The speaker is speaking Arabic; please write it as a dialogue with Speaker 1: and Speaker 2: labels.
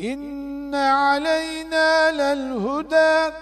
Speaker 1: إن علينا للهدى.